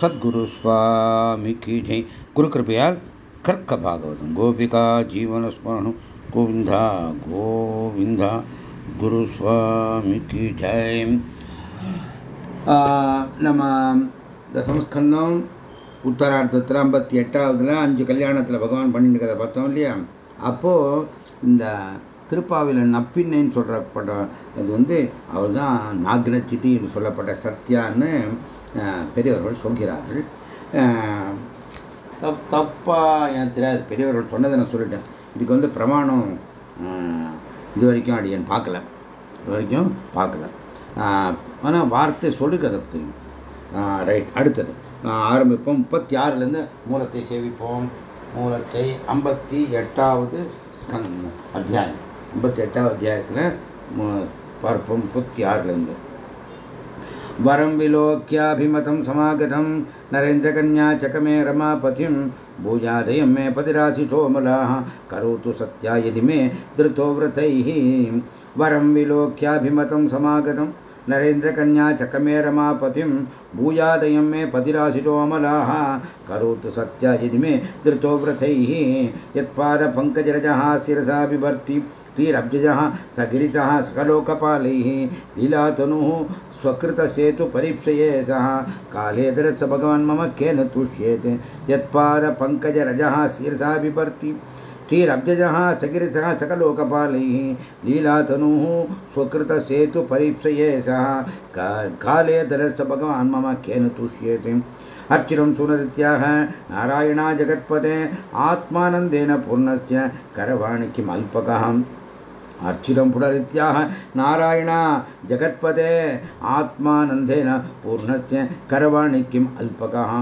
சத்குரு சுவாமிக்கு ஜெய் குரு கிருப்பையால் கர்க்க பாகவதம். கோபிகா ஜீவனஸ்மரணம் கோவிந்தா கோவிந்தா. குரு சுவாமிக்கு ஜெய் நம்ம இந்த சமஸ்கந்தம் உத்தரார்த்தத்தில் ஐம்பத்தி எட்டாவதுல அஞ்சு கல்யாணத்தில் பகவான் பண்ணிட்டு இருக்கிறத பார்த்தோம் இல்லையா? அப்போது இந்த திருப்பாவில நப்பின்னைன்னு சொல்றப்பட்ட அது வந்து அவர் தான் நாக்னச்சிதி என்று சொல்லப்பட்ட சத்யான்னு பெரியவர்கள் சொல்கிறார்கள். தப்பா எனக்கு தெரியாது பெரியவர்கள் சொன்னதை நான் சொல்லிட்டேன். இதுக்கு வந்து பிரமாணம் இது வரைக்கும் அடியன் பார்க்கல. இது வரைக்கும் பார்க்கல. ஆனால் வார்த்தை சொல்லுக்கு தெரியும் ரைட் அடுத்தது. ஆரம்பிப்போம். முப்பத்தி ஆறுலேருந்து மூலத்தை சேவிப்போம். மூலத்தை ஐம்பத்தி எட்டாவது அத்தியாயம். ஐம்பத்தி எட்டாவது அத்தியாயத்தில் பார்ப்போம் முப்பத்தி ஆறுலேருந்து वरं विलोक्याभिमतं समागतं नरेन्द्रकन्या चकमे रमापतिं भूजादयं मे पतिराशिषोमलाः करोतु सत्या यदि मे धृतो व्रतैः वरं विलोक्याभिमतं समागतं नरेन्द्रकन्या चकमे रमापतिं भूयादयं मे पतिराशिषोमलाः करोतु सत्या यदि मे धृतो व्रतैः यत्पादपङ्कजरजः शिरसा बिभर्ति श्रीरब्जजः सगिरितः सकलोकपालैः लीलातनुः स्वकृतसेतु परीक्षये सः। कालेदरस भगवान् मम केन तुष्येत्। यत्पादपङ्कजरजः शीर्षा बिभर्ति श्रीरब्जजः सगिरिसः सकलोकपालैः लीलातनुः स्वकृतसेतुपरीक्षये सः। कालेदरस भगवान् मम केन तुष्येत्। अर्चिरं सुनरित्याह नारायणा जगत्पते आत्मानन्देन पूर्णस्य करवाणि किमल्पकः। अर्चितं पुनरित्याह नारायण जगत्पते आत्मानन्देन पूर्णस्य करवाणि किम् अल्पकः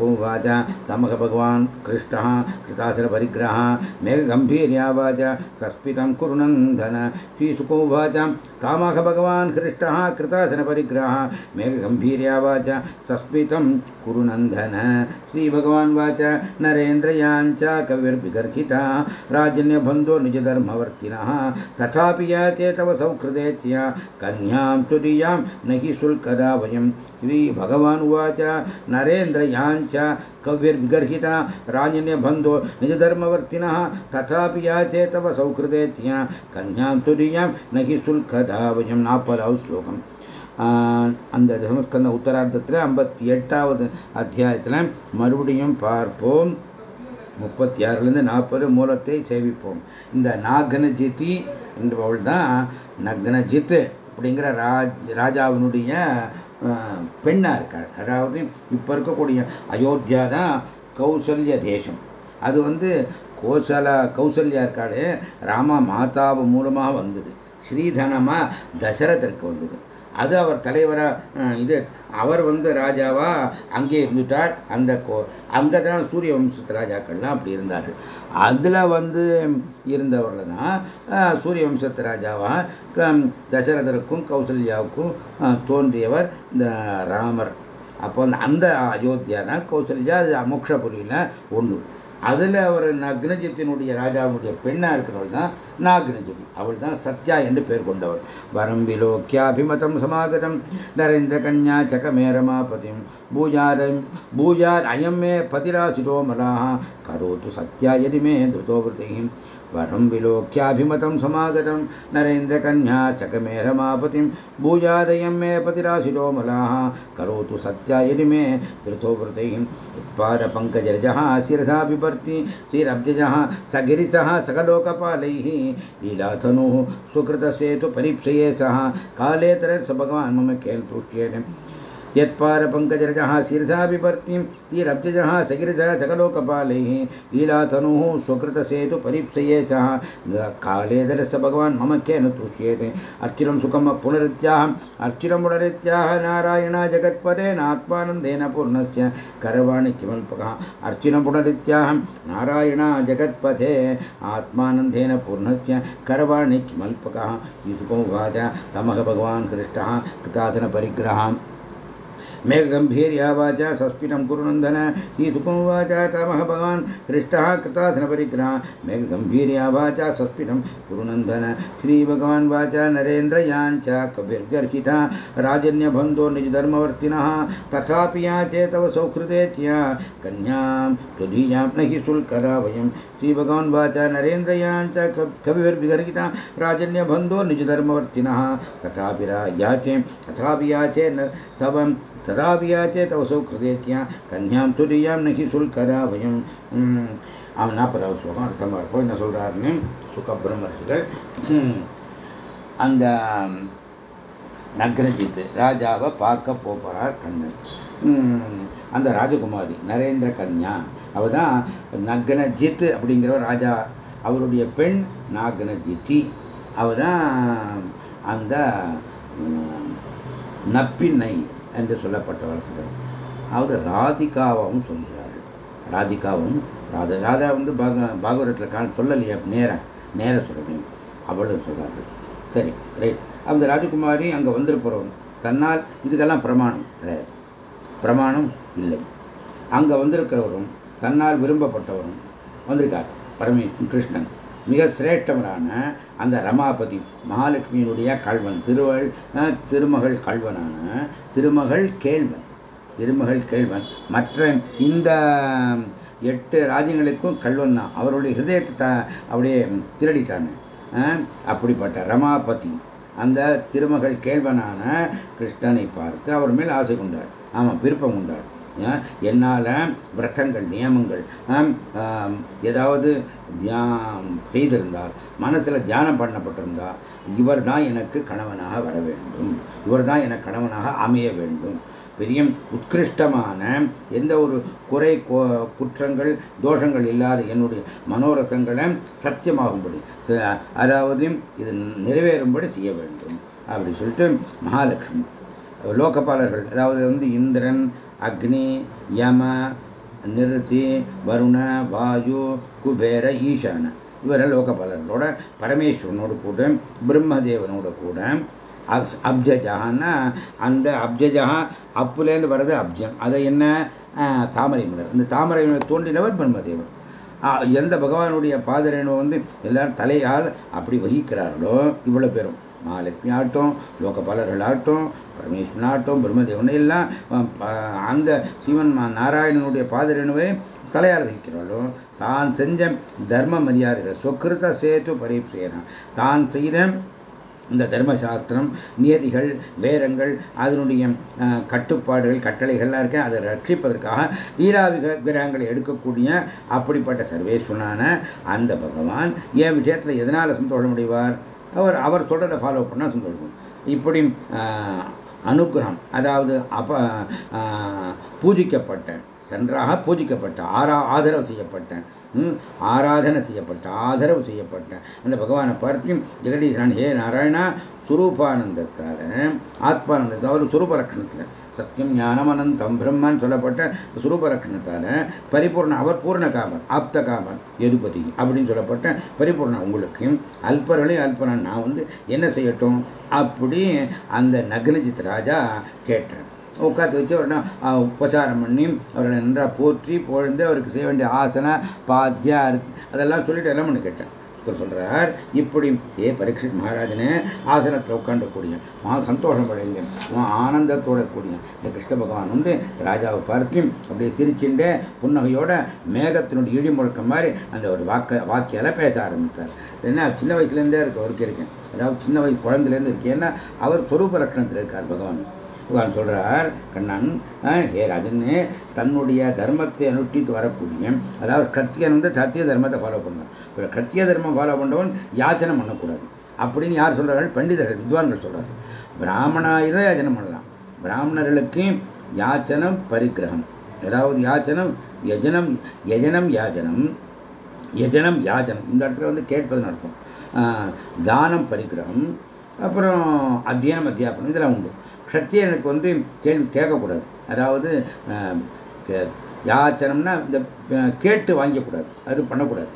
उवाच तमकभगवान् कृष्णः, कृतासुरपरिग्रहः, मेघगम्भीर्यावाच सस्मितं कुरु नन्दन श्रीशुकोवाच तामकभगवान् कृष्णः, कृतासुरपरिग्रहः, मेघगम्भीर्यावाच सस्मितं कुरु नन्दन श्रीभगवान् वाच नरेन्द्रयाञ्च, कविर्विगर्हिता राजन्यबन्धो निजधर्मवर्तिनः, तथापि याचे तव सौकृतेत्या कन्यां तुरीयां न हि शुल्कदा वयं श्रीभगवान् उवाच च कव्यर्गर्हिता राजन्यबन्धो निजधर्मवर्तिनः तथापि याचे तव सौकृतेत्या कन्यां तुरीयां நகி हि सुल्कदा वयं नापलौ श्लोकम्। அந்த தசமஸ்கந்த உத்தரார்த்தத்தில் ஐம்பத்தி எட்டாவது அத்தியாயத்தில் மறுபடியும் பார்ப்போம். முப்பத்தி ஆறுலேருந்து நாற்பது மூலத்தை சேவிப்போம். இந்த நாகனஜித்தி என்பவள் தான் நக்னஜித் அப்படிங்கிற ராஜ் ராஜாவினுடைய பெண்ணாக இருக்காள். அதாவது இப்போ இருக்கக்கூடிய அயோத்தியா தான் கௌசல்ய தேசம். அது வந்து கோசலா கௌசல்யா இருக்காளே ராமா மாதாவு மூலமாக வந்தது. ஸ்ரீதனமா தசரதற்கு வந்தது. அது அவர் தலைவராக இது அவர் வந்து ராஜாவா அங்கே இருந்துட்டார். அந்த கோ அங்கே தான் சூரிய வம்சத்து ராஜாக்கள்லாம் அப்படி இருந்தார் அதில் வந்து இருந்தவர்கள் தான் சூரிய வம்சத்து ராஜாவா தசரதருக்கும் கௌசல்யாவுக்கும் தோன்றியவர் இந்த ராமர். அப்போ அந்த அயோத்தியானா கௌசல்யா அது அமோக்ஷபுரியில் ஒன்று அதில் அவர் நக்னஜத்தினுடைய ராஜாவுடைய பெண்ணாக இருக்கிறவள் தான் நாக்னஜதி. அவள் தான் சத்யா என்று பேர் கொண்டவள். வரம்பிலோக்கியாபிமதம் சமாகதம் நரேந்திர கன்யா சகமேரமாபதிம் பூஜாரம் பூஜார் அயம் மே பதிராசிதோ மலாக கரோத்து சத்யா எதிமே திருதோபிருத்தையும் धृतोवृतिः वरं विलोक्याभिमतं समागतं नरेन्द्रकन्या चकमे रमापतिं भूजादयं मे पतिराशिरो मलाः। करोतु सत्या यदि मे धृतोवृतिः उत्पादपङ्कजरजः शिरसा बिभर्ति श्रीरब्जजः सगिरिसः, सकलोकपालैः। लीलातनुः सुकृतसेतु परीक्षये सः। कालेतरः स भगवान् मम केन तुष्येन यत्पारपङ्कजरजः शिरसा बिभर्तिं तीरब्जजः सगिरजः सकलोकपालैः लीलातनुः स्वकृतसेतु परीक्षये सः कालेदरस भगवान् मम केन तुष्येते। अर्चिरं सुखं पुनरित्याह अर्चिरं पुनरित्याह नारायण जगत्पदेनात्मानन्देन पूर्णस्य करवाणि किमल्पकः। अर्चिनं पुनरित्याह नारायण जगत्पथे आत्मानन्देन पूर्णस्य करवाणि किमल्पकः। वाच तमः भगवान् हृष्टः कृतासनपरिग्रहः मेघगम्भीर्या वाचा सस्फितं कुरुनन्दन श्रीसुकुवाच तमः भगवान् हृष्टः कृतासनपरिग्रह मेघगम्भीर्या वाचा सस्फितं कुरुनन्दन श्रीभगवान् वाचा नरेन्द्रयाञ्च कविर्गर्हिता राजन्यबन्धो निजधर्मवर्तिनः तथापि याचे तव सौहृदेत्या कन्यां त्वदीयां न हि शुल्करा वयं वाचा नरेन्द्रयाञ्च कविर्विगर्हिता राजन्यबन्धो निजधर्मवर्तिनः तथापि याचे तथापि याचे तव तदापि याचे तव सौकृदेत्या கன்யாம் துரியாம் நகி சுல்கரா வயம் அவன் நாற்பதாவது ஸ்லோகம் அர்த்தம் பார்ப்போம் என்ன சொல்றாருன்னு சுக பிரம்மர்ஷிகள் அந்த நக்னஜித் ராஜாவை பார்க்க போகிறார் கண்ணன் அந்த ராஜகுமாரி நரேந்திர கன்யா அவ தான் நக்னஜித் அப்படிங்கிற ராஜா அவருடைய பெண் நாகனஜித்தி அவ தான் அந்த நப்பின்னை என்று சொல்லப்பட்டவர் சொல்றார் அவர் ராதிகாவாகவும் சொல்கிறார்கள். ராதிகாவும் ராதா ராதா வந்து பாக பாகவரத்தில் காண சொல்லலையே நேரம் நேர சொல்லணும் அவளும் சொல்கிறார்கள் சரி ரைட் அந்த ராஜகுமாரி அங்கே வந்திருப்பவரும் தன்னால் இதுக்கெல்லாம் பிரமாணம் கிடையாது. பிரமாணம் இல்லை. அங்கே வந்திருக்கிறவரும் தன்னால் விரும்பப்பட்டவரும் வந்திருக்கார். பரமே கிருஷ்ணன். மிக சிரேஷ்டவரான அந்த ரமாபதி மகாலட்சுமியினுடைய கல்வன் திருவள் திருமகள் கல்வனான திருமகள் கேள்வன். திருமகள் கேள்வன். மற்ற இந்த எட்டு ராஜ்யங்களுக்கும் கல்வன் தான். அவருடைய ஹிருதயத்தை த அப்படியே திருடிட்டாங்க அப்படிப்பட்ட ரமாபதி அந்த திருமகள் கேள்வனான கிருஷ்ணனை பார்த்து அவர் மேல் ஆசை கொண்டார். ஆமாம் விருப்பம் கொண்டார் என்னால் விரதங்கள் நியமங்கள் ஏதாவது செய்திருந்தால் மனசில் தியானம் பண்ணப்பட்டிருந்தால் இவர் தான் எனக்கு கணவனாக வர வேண்டும். இவர் தான் எனக்கு கணவனாக அமைய வேண்டும். பெரிய உத்கிருஷ்டமான எந்த ஒரு குறை குற்றங்கள் தோஷங்கள் இல்லாத என்னுடைய மனோரதங்களை சத்தியமாகும்படி அதாவது இது நிறைவேறும்படி செய்ய வேண்டும். அப்படி சொல்லிட்டு மகாலட்சுமி லோகபாலர்கள் அதாவது வந்து இந்திரன் அக்னி யம நிறுத்தி வருண வாயு குபேர ஈசான. இவரை லோகபாலர்களோட பரமேஸ்வரனோடு கூட பிரம்மதேவனோட கூட அப்ஜஜகான்னா அந்த அப்ஜஜகா அப்புலேருந்து வர்றது அப்ஜம். அதை என்ன? தாமரை மலர். இந்த தாமரை மலர் தோன்றினவர் பிரம்மதேவன். எந்த பகவானுடைய பாதரேணுவை வந்து எல்லாரும் தலையால் அப்படி வகிக்கிறார்களோ இவ்வளோ பேரும். மகாலட்சுமி ஆகட்டும் லோகபாலர்கள் ஆகட்டும் பரமேஸ்வரன் பிரம்மதேவன் எல்லாம் அந்த சிவன் நாராயணனுடைய பாதிரனுவை தலையால் வைக்கிறாளோ தான் செஞ்ச தர்ம மரியாதைகள் சொக்கிருத்த சேத்து பரீட்சையனா தான் செய்த இந்த தர்மசாஸ்திரம் நியதிகள் வேரங்கள் அதனுடைய கட்டுப்பாடுகள் கட்டளைகள்லாம் இருக்க அதை ரட்சிப்பதற்காக லீலா விக்கிரகங்களை எடுக்கக்கூடிய அப்படிப்பட்ட சர்வேஸ்வரனான அந்த பகவான் என் விஷயத்தில் எதனால் சந்தோஷம் அடைவார்? அவர் அவர் சொல்கிறத ஃபாலோ பண்ணால் சந்தோஷம். இப்படி அனுகிரகம் அதாவது அப்ப பூஜிக்கப்பட்ட சென்றாக பூஜிக்கப்பட்ட ஆரா ஆதரவு செய்யப்பட்ட ஆராதனை செய்யப்பட்ட ஆதரவு செய்யப்பட்ட அந்த பகவானை பார்த்து ஜெகதீசன் ஹே நாராயணா சுரூபானந்தத்தால் ஆத்மானந்தத்தை அவர் சுரூப லட்சணத்தில் சத்தியம் ஞானம் அனந்தம் பிரம்மன் சொல்லப்பட்ட சுரூப லட்சணத்தால் பரிபூர்ண அவர் பூர்ண காமன் ஆப்த காமன் எதுபதி அப்படின்னு சொல்லப்பட்ட பரிபூர்ண உங்களுக்கு அல்பர்களையும் அல்பரன் நான் வந்து என்ன செய்யட்டும் அப்படி அந்த நக்னஜித் ராஜா கேட்டார். உட்காந்து வச்சு அவரை உபச்சாரம் பண்ணி அவரை நன்றாக போற்றி புகழ்ந்து அவருக்கு செய்ய வேண்டிய ஆசனா பாத்தியா அதெல்லாம் சொல்லிட்டு எல்லாம் ஒன்று கேட்டேன் சொல்றார் இப்படி ஏ பரீட்சித் மகாராஜனே ஆசனத்தில் உட்காண்டக்கூடிய மா சந்தோஷம் அடைந்த ஆனந்தத்தோட கூடிய இந்த கிருஷ்ண பகவான் வந்து ராஜாவை பார்த்து அப்படியே சிரிச்சுட்டு புன்னகையோட மேகத்தினுடைய இடி முழக்கம் மாதிரி அந்த ஒரு வாக்க வாக்கியால பேச ஆரம்பித்தார். என்ன சின்ன வயசுலேருந்தே இருக்கு அவருக்கு இருக்கேன். அதாவது சின்ன வயசு குழந்தையிலேருந்து இருக்கேன் ஏன்னா அவர் சொரூப லட்சணத்தில் இருக்கார் பகவான். பகவான் சொல்றார் கண்ணன் ஏ ராஜன்னு தன்னுடைய தர்மத்தை அனுஷ்டித்து வரக்கூடிய அதாவது கத்தியன் வந்து சத்திய தர்மத்தை ஃபாலோ பண்ணான் கத்திய தர்மம் ஃபாலோ பண்ணவன் யாச்சனை பண்ணக்கூடாது. அப்படின்னு யார் சொல்றார்கள்? பண்டிதர்கள் வித்வான்கள் சொல்றார்கள். பிராமணாயிர யாச்சனம் பண்ணலாம். பிராமணர்களுக்கு யாச்சனம் பரிகிரகம் அதாவது யாச்சனம் யஜனம் யஜனம் யாஜனம். யஜனம் யாஜனம். இந்த இடத்துல வந்து கேட்பது நடக்கும் தானம் பரிகிரகம் அப்புறம் அத்தியனம் அத்தியாபனம். இதெல்லாம் உண்டு. க்ஷத்தியனுக்கு வந்து கேள்வி கேட்கக்கூடாது. அதாவது யாச்சனம்னா இந்த கேட்டு வாங்கக்கூடாது. அது பண்ணக்கூடாது.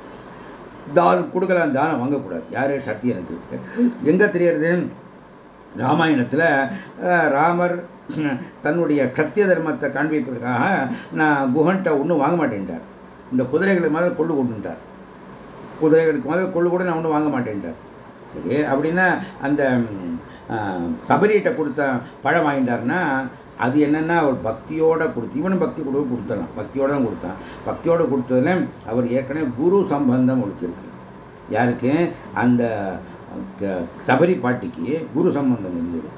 தானம் கொடுக்கலாம் தானம் வாங்கக்கூடாது. யாரு? சத்தியனுக்கு. எங்க தெரியறது? ராமாயணத்தில் ராமர் தன்னுடைய சத்திய தர்மத்தை காண்பிப்பதற்காக நான் குஹன்ட்ட ஒன்றும் வாங்க மாட்டேன்ட்டார். இந்த குதிரைகளுக்கு முதல்ல கொள்ளு கொண்டுட்டார் குதிரைகளுக்கு முதல்ல கொள்ளு கூட நான் ஒன்றும் வாங்க மாட்டேன்ட்டார். சரி அப்படின்னா அந்த சபரியிட்ட கொடுத்த பழம் வாங்கிட்டாருன்னா அது என்னென்னா அவர் பக்தியோட கொடுத்து இவனும் பக்தி கொடுக்க கொடுத்துடலாம். பக்தியோட தான் கொடுத்தான். பக்தியோட கொடுத்ததுல அவர் ஏற்கனவே குரு சம்பந்தம் அவருக்கு யாருக்கு? அந்த சபரி பாட்டிக்கு குரு சம்பந்தம் இருந்தது.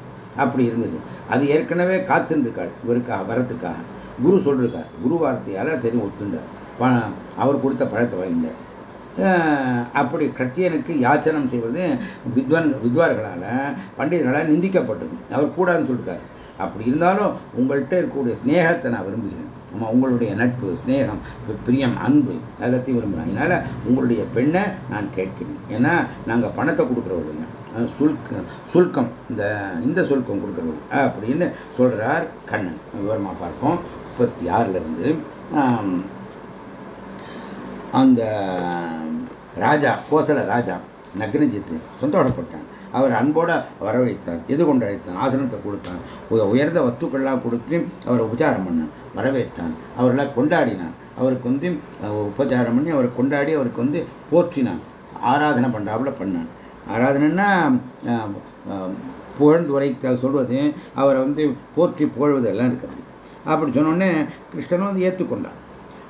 அப்படி இருந்தது. அது ஏற்கனவே காத்துருக்காள் இவருக்காக வரத்துக்காக. குரு சொல்லிருக்கார் குரு வார்த்தையால் தெரியும் ஒத்துண்டார். அவர் கொடுத்த பழத்தை வாங்கிட்டார். அப்படி கத்தியனுக்கு யாச்சனம் செய்வது வித்வான் வித்வார்களால் பண்டிதர்களால் நிந்திக்கப்பட்டது. அவர் கூடாதுன்னு சொல்லிருக்காரு. அப்படி இருந்தாலும் உங்கள்கிட்ட இருக்கக்கூடிய ஸ்னேகத்தை நான் விரும்புகிறேன். ஆமா உங்களுடைய நட்பு ஸ்னேகம் பிரியம் அன்பு எல்லாத்தையும் விரும்புகிறேன். அதனால உங்களுடைய பெண்ணை நான் கேட்கிறேன். ஏன்னா நாங்கள் பணத்தை கொடுக்குறவர்கள் சுல்க சுல்கம் இந்த இந்த சுல்கம் கொடுக்குறவர்கள் அப்படின்னு சொல்கிறார் கண்ணன். விவரமாக பார்ப்போம். முப்பத்தி ஆறுலேருந்து அந்த ராஜா கோசல ராஜா நக்னஜித்து சந்தோஷப்பட்டான். அவர் அன்போட வரவைத்தான் எது கொண்டு அழைத்தான்? ஆசனத்தை கொடுத்தான். உயர்ந்த வஸ்துக்கள்லாம் கொடுத்து அவரை உபச்சாரம் பண்ணான் வரவேற்றான். அவரெல்லாம் கொண்டாடினான். அவருக்கு வந்து உபச்சாரம் பண்ணி அவரை கொண்டாடி அவருக்கு வந்து போற்றினான். ஆராதனை பண்ணாப்புல பண்ணான். ஆராதனைன்னா புகழ்ந்து சொல்வது அவரை வந்து போற்றி புகழ்வது எல்லாம் இருக்கிறது அப்படி சொன்னோடனே கிருஷ்ணனும் வந்து ஏற்றுக்கொண்டான்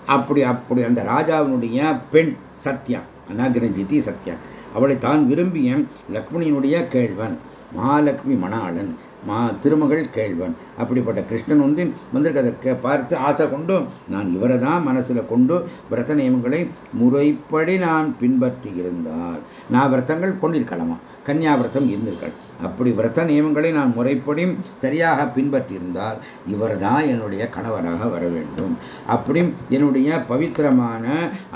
அப்படி அப்படி அந்த ராஜாவினுடைய பெண் சத்யா அநாகிரஞ்சிதி சத்யா அவளை தான் விரும்பிய லக்ஷ்மணியினுடைய கேள்வன் மகாலட்சுமி மணாளன் மா திருமகள் கேள்வன். அப்படிப்பட்ட கிருஷ்ணன் வந்து வந்திருக்கதை பார்த்து ஆசை கொண்டும் நான் இவரை தான் மனசில் கொண்டு விரத நியமங்களை முறைப்படி நான் பின்பற்றி இருந்தால் நான் விரதங்கள் கொண்டிருக்கலாமா? கன்னியாவிரதம் இருந்தீர்கள் அப்படி விரத நியமங்களை நான் முறைப்படியும் சரியாக பின்பற்றியிருந்தால் இவர் தான் என்னுடைய கணவராக வர வேண்டும். அப்படி என்னுடைய பவித்திரமான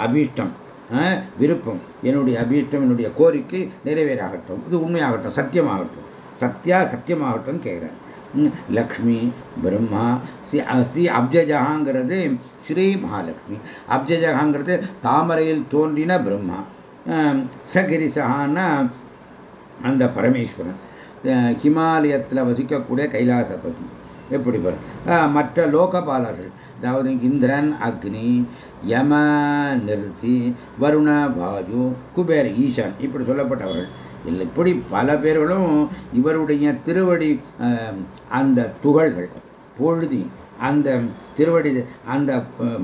அபீஷ்டம் விருப்பம் என்னுடைய அபீஷ்டம் என்னுடைய கோரிக்கை நிறைவேறாகட்டும். இது உண்மையாகட்டும் சத்தியமாகட்டும். சத்யா சத்தியமாகட்டும்னு கேட்குறேன் லக்ஷ்மி பிரம்மா ஸ்ரீ ஸ்ரீ அப்ஜஜகாங்கிறது ஸ்ரீ மகாலட்சுமி அப்ஜஜகாங்கிறது தாமரையில் தோன்றின பிரம்மா. சகிரிசகான்னா அந்த பரமேஸ்வரன். ஹிமாலயத்தில் வசிக்கக்கூடிய கைலாசபதி. எப்படி மற்ற லோகபாலர்கள் அதாவது இந்திரன் அக்னி யம நிறுத்தி வருண வாயு குபேர் ஈஷான் இப்படி சொல்லப்பட்டவர்கள். இப்படி பல பேர்களும் இவருடைய திருவடி அந்த துகள்கள் பொழுதி அந்த திருவடி அந்த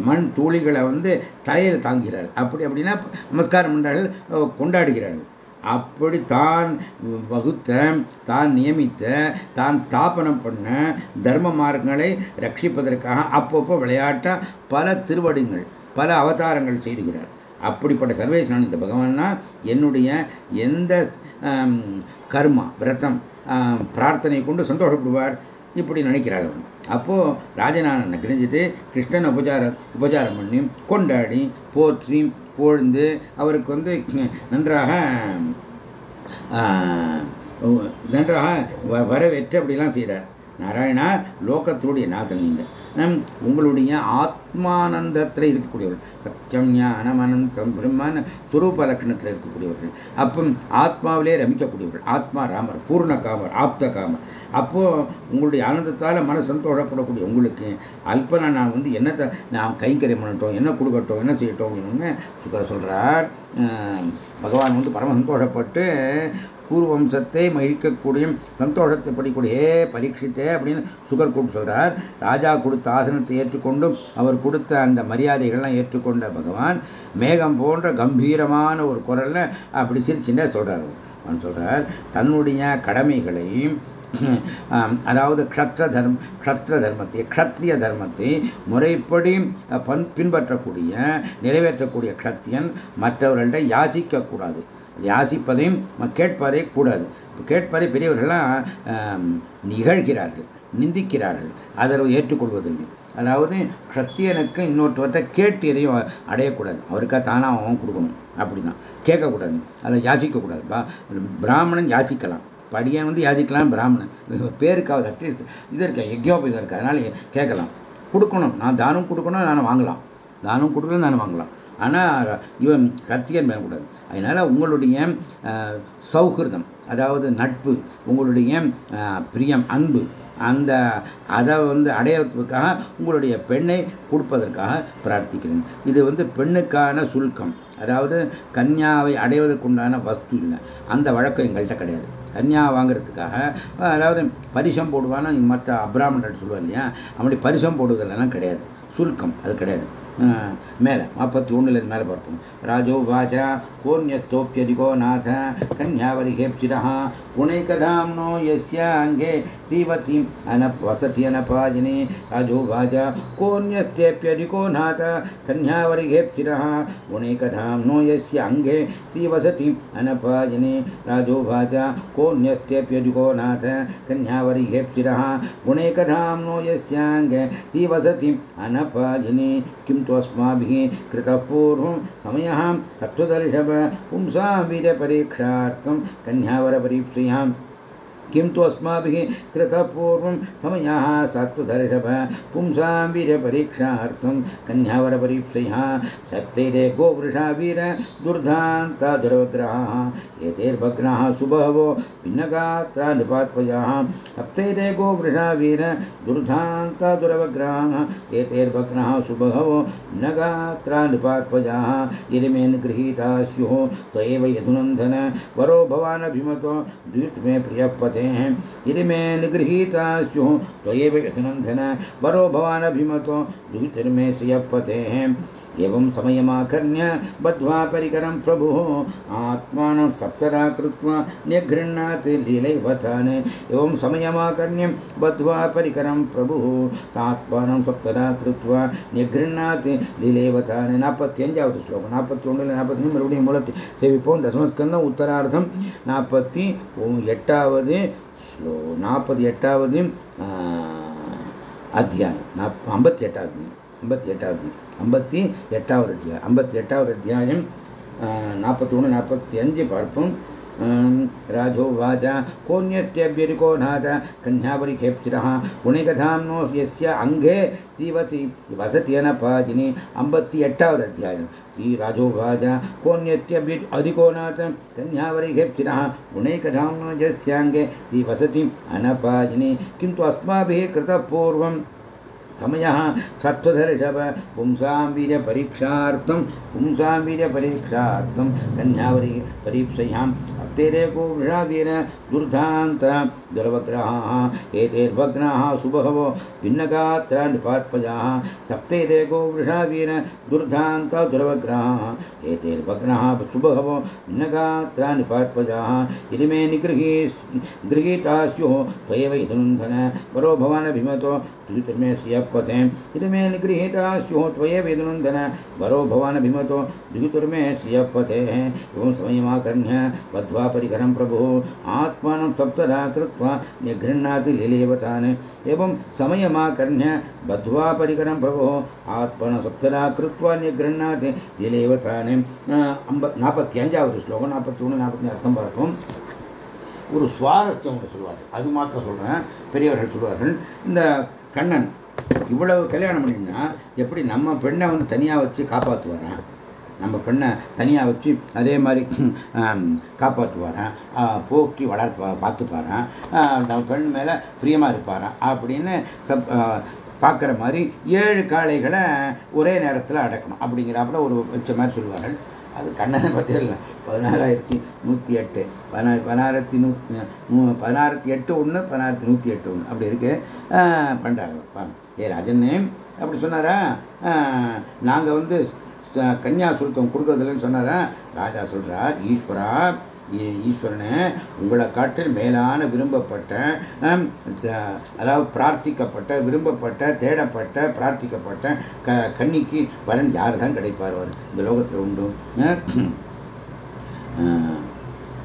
மண் தூளிகளை வந்து தலையில் தாங்குகிறார். அப்படி அப்படின்னா நமஸ்காரம் பண்ணார்கள் கொண்டாடுகிறார்கள். அப்படி தான் வகுத்த தான் நியமித்த தான் ஸ்தாபனம் பண்ண தர்ம மார்க்கங்களை ரட்சிப்பதற்காக அப்பப்போ விளையாட்ட பல திருவடிங்கள் பல அவதாரங்கள் செய்துகிறார். அப்படிப்பட்ட சர்வேஸ்வரன் இந்த பகவான்னா என்னுடைய எந்த கர்மா விரதம் பிரார்த்தனை கொண்டு சந்தோஷப்படுவார் இப்படி நினைக்கிறாள் அவன். அப்போது ராஜநாதனை கிரிஞ்சிட்டு கிருஷ்ணன் உபச்சாரம் உபச்சாரம் பண்ணி கொண்டாடி போற்றி போழ்ந்து அவருக்கு வந்து நன்றாக நன்றாக வரவேற்று அப்படிலாம் செய்கிறார் நாராயணா லோகத்துடைய நாதன் நீங்கள் உங்களுடைய ஆத்மானந்தத்தில் இருக்கக்கூடியவர்கள். சத்தியம் ஞானம் அனந்தம் பிரம்மன் சுரூப லட்சணத்தில் இருக்கக்கூடியவர்கள். அப்போ ஆத்மாவிலே ரமிக்கக்கூடியவர்கள். ஆத்மா ராமர் பூர்ண காமர் ஆப்த காமர். அப்போ உங்களுடைய ஆனந்தத்தால் மன சந்தோஷப்படக்கூடிய உங்களுக்கு அல்பனா நான் வந்து என்னத்தை நான் கைங்கரியம் பண்ணட்டும் என்ன கொடுக்கட்டும் என்ன செய்யட்டும் அப்படின்னு சுக்கர சொல்கிறார் பகவான் வந்து பரம சந்தோஷப்பட்டு பூர்வம்சத்தை மகிழ்க்கக்கூடிய சந்தோஷத்தை படிக்கூடிய பரீட்சித்தே அப்படின்னு சுகர் கூட்டு சொல்கிறார் ராஜா கொடுத்த ஆசனத்தை ஏற்றுக்கொண்டும் அவர் கொடுத்த அந்த மரியாதைகள்லாம் ஏற்றுக்கொண்ட பகவான் மேகம் போன்ற கம்பீரமான ஒரு குரலில் அப்படி சிரிச்சுட்டே சொல்கிறார் அவன் சொல்கிறார் தன்னுடைய கடமைகளை அதாவது க்ஷத்ர தர்ம க்ஷத்ர தர்மத்தை க்ஷத்ரிய தர்மத்தை முறைப்படி பன் பின்பற்றக்கூடிய நிறைவேற்றக்கூடிய க்ஷத்தியன் மற்றவர்கள்ட்ட யாசிக்கக்கூடாது. யாசிப்பதையும் கேட்பதே கூடாது. கேட்பதை பெரியவர்கள்லாம் நிகழ்கிறார்கள் நிந்திக்கிறார்கள். அதை ஏற்றுக்கொள்வதில்லை. அதாவது சத்தியனுக்கு இன்னொருத்தவற்றை கேட்டு எதையும் அடையக்கூடாது. அவருக்கா தானாக அவன் கொடுக்கணும். அப்படிதான். கேட்கக்கூடாது. அதை யாசிக்கக்கூடாது. பிராமணன் யாசிக்கலாம். படியன் வந்து யாசிக்கலாம் பிராமணன். பேருக்காவது அட்லீஸ்ட் இது இருக்க இது இருக்கா அதனால கேட்கலாம். கொடுக்கணும். நான் தானம் கொடுக்கணும் நானும் வாங்கலாம். தானம் கொடுக்கணும் நானும் வாங்கலாம். ஆனால் இவன் ரத்தியன் பண்ணக்கூடாது அதனால் உங்களுடைய சௌகிருதம் அதாவது நட்பு உங்களுடைய பிரியம் அன்பு அந்த அதை வந்து அடையறதுக்காக உங்களுடைய பெண்ணை கொடுப்பதற்காக பிரார்த்திக்கிறேன். இது வந்து பெண்ணுக்கான சுல்கம். அதாவது கன்யாவை அடைவதற்குண்டான வஸ்து இல்லை. அந்த வழக்கம் எங்கள்கிட்ட கிடையாது. கன்யா வாங்குறதுக்காக அதாவது பரிசம் போடுவான்னு மற்ற அப்ராமணர் சொல்லுவார் இல்லையா? அப்படி பரிசம் போடுவதெல்லாம் கிடையாது. சுல்கம் அது கிடையாது. மேலே அப்போ தூண்டிலின் மேலே பார்ப்போம் ராஜோ வாஜா கோன்யத்தோப்பியதிகோ நாத கன்யாவரிஹேப்சிதா புனைகதாம்னோ எஸ்ய அங்கே சீவதி அன வசதி அனபாஜினி ராஜோ வாஜா கோன்யத்தேப்பியதிகோ நாத கன்யாவரிஹேப்சிதா புனைகதாம்னோ எஸ்ய அங்கே சீவசதி அனபாஜினி ராஜோ வாஜா கோன்யத்தேப்பியதிகோ நாத கன்யாவரிஹேப்சிதா புனைகதாம்னோ எஸ்ய அங்கே சீவசதி அனபாஜினி கிம் अस्माभिः कृतः पूर्वं समयः तत्त्वदर्शभ पुंसां कन्यावरपरीक्षयाम्। किं तु अस्माभिः कृतः पूर्वं समयः सत्त्वदर्शभ पुंसां वीरपरीक्षार्थं कन्यावरपरीक्षया सप्तैरे गोवृषा वीर दुर्धान्ता दुर्वग्रहाः एतैर्भग्नाः सुबहवो भिन्नगात्रा निपात्पयाः सप्तैरे गोवृषा वीर दुर्धान्ता दुर्वग्रहाः एतैर्भग्नाः सुबहवो भिन्नगात्रा निपात्पयाः इरिमे निगृहीता स्युः त्वयैव यधुनन्दन वरो भवानभिमतो द्वित् मे करते हैं। यदि मैं निगृहीता स्यु त्वयैव तो व्यसनंधन बरो भवान अभिमतो में से पते हैं। एवं समयमाकर्ण्य बद्ध्वा परिकरं प्रभुः आत्मानं सप्तरा कृत्वा निगृह्णात् लीलैवतान् एवं समयमाकर्ण्य बद्ध्वा परिकरं प्रभुः आत्मानं सप्तरा कृत्वा நிகிருண்ணாத் லீலேவதான நாற்பத்தி அஞ்சாவது ஸ்லோகம் நாற்பத்தி ஒன்றில் நாற்பத்தி மறுபடியும் மூலத்தை சேவிப்போம் தசமஸ்கந்தம் உத்தரார்த்தம் நாற்பத்தி எட்டாவது ஸ்லோ நாற்பத்தி எட்டாவது அத்தியாயம் ஐம்பத்தி எட்டாவது ஐம்பத்தி எட்டாவது ஐம்பத்தி எட்டாவது அத்தியாயம் ஐம்பத்தி எட்டாவது அத்தியாயம் நாற்பத்தி ஒன்று நாற்பத்தி அஞ்சு பார்ப்போம் राजोवाच कोऽन्यत्यभ्यरिको नाथ कन्यापरिखेप्सिरः गुणिकधाम्नो यस्य अङ्गे सीवति वसत्यनपादिनि अम्बति एट्टावद् अध्यायम् श्रीराजोवाच कोऽन्यत्यभ्य अधिको नाथ कन्यावरिखेप्सिरः गुणैकधाम्नो यस्याङ्गे श्रीवसति अनपादिनि किन्तु अस्माभिः कृतः पूर्वं समयः सत्त्वधर्षभ। पुंसां वीर्यपरीक्षार्थं पुंसां वीर्यपरीक्षार्थं कन्यावरी परीक्षयाम्। अप्तेरेको वृषावीर दुर्धान्त गर्वग्रहाः सुबहवो भिन्नगात्र निपात्पजाः। सप्तैरेको वृषावीर दुर्धान्त दुर्वग्रहाः एतैर्भग्नाः सुबहवो भिन्नगात्र निपात्पजाः। इति मे निगृही गृहीता स्युः त्वयैव इदनुन्धन परो भवानभिमतो द्वितमे श्रियपते इति मे निगृहीता स्युः त्वयैव इदनुन्धन वरो भवानभिमतो द्वितुर्मे श्रियपतेः एवं समयमाकर्ण्य बद्ध्वा परिकरं प्रभुः आत्मानं सप्तदा कृत्वा निगृह्णाति लीलेवतान् एवं समयमाकर्ण्य बद्ध्वा परिकरं प्रभुः आत्मन सप्तदा कृत्वा निगृह्णाति लीलेवतान् அம்ப நாற்பத்தி அஞ்சாவது ஸ்லோகம் நாற்பத்தி ஒன்று நாற்பத்தி அர்த்தம் பார்ப்போம் ஒரு சுவாரஸ்யம் ஒன்று சொல்வார்கள் அது மாத்திரம் சொல்கிறேன் பெரியவர்கள் சொல்வார்கள் இந்த கண்ணன் இவ்வளவு கல்யாணம் பண்ணினா எப்படி நம்ம பெண்ணை வந்து தனியாக வச்சு காப்பாற்றுவாரான் நம்ம பெண்ணை தனியாக வச்சு அதே மாதிரி காப்பாற்றுவாரான் போக்கி வளர்ப்பா பார்த்துப்பாரான் நம்ம பெண் மேலே பிரியமாக இருப்பாரான் அப்படின்னு பார்க்குற மாதிரி ஏழு காளைகளை ஒரே நேரத்தில் அடக்கணும் அப்படிங்கிறாப்புல ஒரு வச்ச மாதிரி சொல்லுவார்கள். அது கண்ணனை பற்றி இல்லை. பதினாறாயிரத்தி நூற்றி எட்டு. பதினா பதினாயிரத்தி நூ பதினாயிரத்தி எட்டு ஒன்று பதினாயிரத்தி நூற்றி எட்டு ஒன்று அப்படி இருக்கு. பண்ணுறாங்க ஏ ராஜன் அப்படி சொன்னாரா? நாங்கள் வந்து கன்யா சுல்கம் கொடுக்கறதில்லன்னு சொன்னாரா? ராஜா சொல்கிறார் ஈஸ்வரா ஈஸ்வரனே உங்களை காட்டில் மேலான விரும்பப்பட்ட அதாவது பிரார்த்திக்கப்பட்ட விரும்பப்பட்ட தேடப்பட்ட பிரார்த்திக்கப்பட்ட க கன்னிக்கு வரன் யார் தான் கிடைப்பார் இந்த லோகத்தில் உண்டு.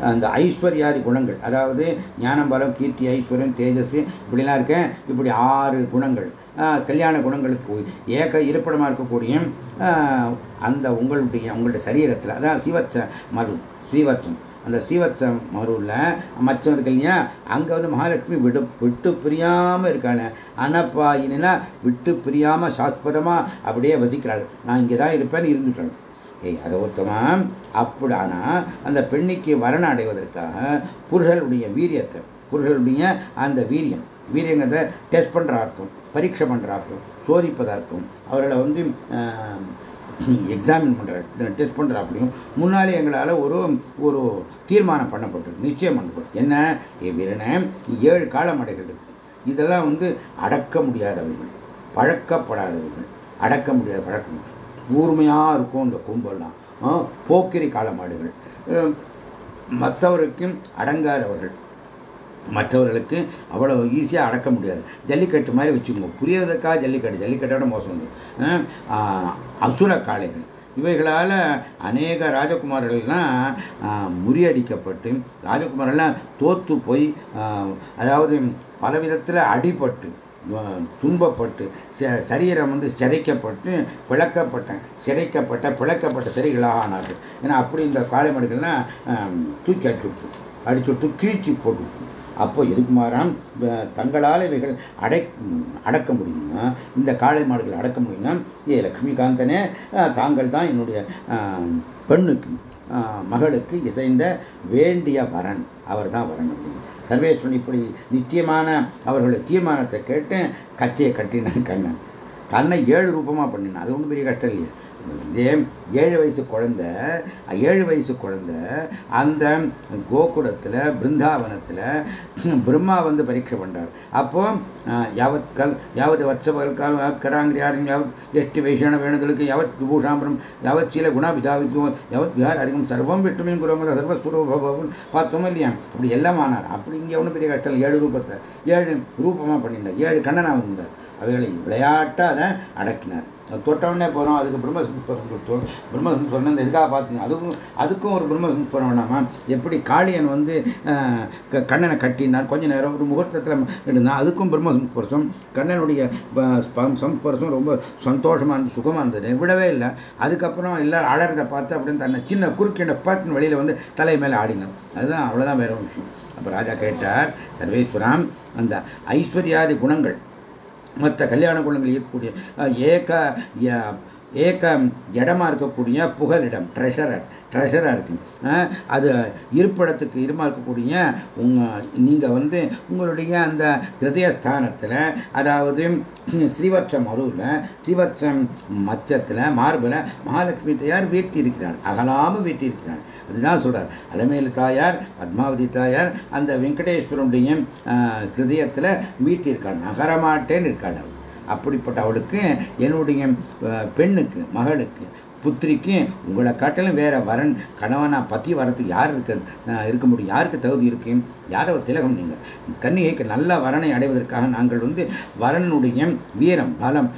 அந்த ஐஸ்வர்யாதி குணங்கள் அதாவது ஞானம் பலம் கீர்த்தி ஐஸ்வர்யம் தேஜஸ் இப்படிலாம் இருக்க இப்படி ஆறு குணங்கள் கல்யாண குணங்களுக்கு ஏக இருப்பிடமாக இருக்கக்கூடிய அந்த உங்களுடைய உங்களுடைய சரீரத்தில் அதான் சிவச்ச மரு ஸ்ரீவச்சம் அந்த ஸ்ரீவத்சம் மருவில் மச்சம் இருக்கு இல்லையா? அங்கே வந்து மகாலட்சுமி விடு விட்டு பிரியாமல் இருக்காங்க. அனப்பாயினா விட்டு பிரியாமல் சாஸ்வதமாக அப்படியே வசிக்கிறாள். நான் இங்கே தான் இருப்பேன்னு இருந்துட்டாள் ஏய் அதை உத்தமா அப்படி ஆனா அந்த பெண்ணிக்கு வரண அடைவதற்காக புருஷனுடைய வீரியத்தை புருஷனுடைய அந்த வீரியம் வீரியங்கிறத டெஸ்ட் பண்ற அர்த்தம் பரீட்சை பண்ற அர்த்தம் சோதிப்பதற்கும் அவர்களை வந்து எக்ஸாமின் பண்ணுற டெஸ்ட் பண்ணுற அப்படியும் முன்னாலே எங்களால் ஒரு ஒரு தீர்மானம் பண்ணப்பட்டது நிச்சயம் பண்ணப்படும் என்ன? வீரனை ஏழு காலமடைகள் இருக்கு இதெல்லாம் வந்து அடக்க முடியாதவர்கள் பழக்கப்படாதவர்கள் அடக்க முடியாத பழக்கம். கூர்மையாக இருக்கும் இந்த கும்பெல்லாம். போக்கிரி காலமாடுகள். மற்றவருக்கும் அடங்காதவர்கள். மற்றவர்களுக்கு அவ்வளவு ஈஸியாக அடக்க முடியாது. ஜல்லிக்கட்டு மாதிரி வச்சுக்கோங்க. புரியுவதற்காக ஜல்லிக்கட்டு ஜல்லிக்கட்டோட மோசம் வந்து. அசுர காளைகள். இவைகளால் அநேக ராஜகுமாரர்கள்லாம் முறியடிக்கப்பட்டு ராஜகுமாரெல்லாம் தோத்து போய் அதாவது பல விதத்தில் அடிபட்டு துன்பப்பட்டு சரீரம் வந்து சிதைக்கப்பட்டு பிளக்கப்பட்ட சிதைக்கப்பட்ட பிளக்கப்பட்ட சிறைகளாக ஆனார்கள். ஏன்னா அப்படி இந்த காளை மாடுகள்லாம் தூக்கி அடிச்சுட்டு அடிச்சுட்டு கிழிச்சு போட்டு அப்போ எதுக்கு மாறாம் தங்களால் இவைகள் அடை அடக்க முடியும்னா இந்த காளை மாடுகள் அடக்க முடியும்னா ஏ லக்ஷ்மிகாந்தனே தாங்கள் தான் என்னுடைய பெண்ணுக்கு மகளுக்கு இசைந்த வேண்டிய வரன். அவர் தான் வரன் அப்படின்னு. சர்வேஸ்வரன் இப்படி நிச்சயமான அவர்களுடைய தீர்மானத்தை கேட்டு கத்தியை கட்டினான் கண்ணன். தன்னை ஏழு ரூபமாக பண்ணினான். அது ஒன்றும் பெரிய கஷ்டம் இல்லையா. ஏழு வயசு குழந்தை ஏழு வயசு குழந்தை அந்த கோகுலத்தில் பிருந்தாவனத்தில் பிரம்மா வந்து பரீட்சை பண்ணார் அப்போ யாவத் கல் யாவத் வத்சபல் கால் கராங்கிரியாரும் யாவத் எஷ்டி வைஷான வேணுதலுக்கு யாவத் விபூஷாம்பரம் யாவத் சீல குணா யாவத் விஹார் அதிகம் சர்வம் விட்டுமின் குருவங்கள சர்வஸ்வரூபம் பார்த்தோம் இல்லையா? அப்படி எல்லாம் ஆனார். அப்படி இங்கே ஒன்றும் பெரிய கஷ்டம் ஏழு ரூபத்தை ஏழு ரூபமாக பண்ணியிருந்தார். ஏழு கண்ணனாக இருந்தார் அவைகளை விளையாட்டாக அதை அடக்கினார். தொட்டவுடனே போகிறோம் அதுக்கு பிரம்மசம்ஸ்பரம் கொடுத்தோம் பிரம்மசம்ஸ்பரம் இந்த இதுக்காக பார்த்துங்க. அதுக்கும் அதுக்கும் ஒரு பிரம்மசம்ஸ்பரம் வேணாமா எப்படி காளியன் வந்து கண்ணனை கட்டினார் கொஞ்ச நேரம் ஒரு முகூர்த்தத்தில் இருந்தால் அதுக்கும் பிரம்மசம்ஸ்பர்சம் கண்ணனுடைய சம்ஸ்பர்சம் ரொம்ப சந்தோஷமாக இருந்தது சுகமாக இருந்தது. விடவே இல்லை. அதுக்கப்புறம் எல்லாரும் அழறதை பார்த்து அப்படின்னு தன்னை சின்ன குறுக்கிட பார்த்து வெளியில் வந்து தலை மேலே ஆடினார் அதுதான் அவ்வளோதான் வேற ஒரு விஷயம். அப்போ ராஜா கேட்டார் சர்வேஸ்வராம் அந்த ஐஸ்வர்யாதி குணங்கள் மற்ற கல்யாண குணங்கள் இருக்கக்கூடிய ஏக ஏக்கம் இடமா இருக்கக்கூடிய புகலிடம் ட்ரெஷரர் ட்ரெஷராக இருக்கு. அது இருப்பிடத்துக்கு இருமா இருக்கக்கூடிய உங்கள் நீங்கள் வந்து உங்களுடைய அந்த ஹிருதயஸ்தானத்தில் அதாவது ஸ்ரீவட்சம் அருவில் ஸ்ரீவட்சம் மச்சத்தில் மார்பில் மகாலட்சுமி தாயார் வீட்டி இருக்கிறார் அகலாமல் வீட்டி இருக்கிறார் அதுதான் சொல்கிறார் அலமேலு தாயார் பத்மாவதி தாயார் அந்த வெங்கடேஸ்வரனுடைய ஹிருதயத்தில் வீட்டிருக்காள். நகரமாட்டேன்னு இருக்காள் அவள். அப்படிப்பட்ட அவளுக்கு என்னுடைய பெண்ணுக்கு மகளுக்கு புத்திரிக்கு உங்களை காட்டிலும் வேற வரன் கணவனா பத்தி வரத்துக்கு யார் இருக்க இருக்க முடியும்? யாருக்கு தகுதி இருக்கு? யாரோ திலகம் நீங்கள் கன்னிகைக்கு நல்ல வரனை அடைவதற்காக நாங்கள் வந்து வரனுடைய வீரம் பலம்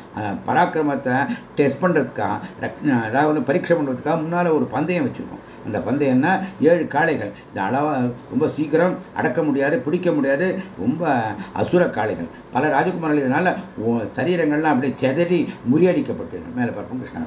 பராக்கிரமத்தை டெஸ்ட் பண்ணுறதுக்காக அதாவது பரீட்சை பண்ணுறதுக்காக முன்னால் ஒரு பந்தயம் வச்சுருக்கோம். அந்த பந்தயம்னா ஏழு காளைகள். இந்த அளவா ரொம்ப சீக்கிரம் அடக்க முடியாது பிடிக்க முடியாது ரொம்ப அசுர காளைகள். பல ராஜகுமாரிகள் இதனால சரீரங்கள்லாம் அப்படியே செதறி முறியடிக்கப்பட்டிருக்கு மேலே பார்ப்போம் கிருஷ்ணா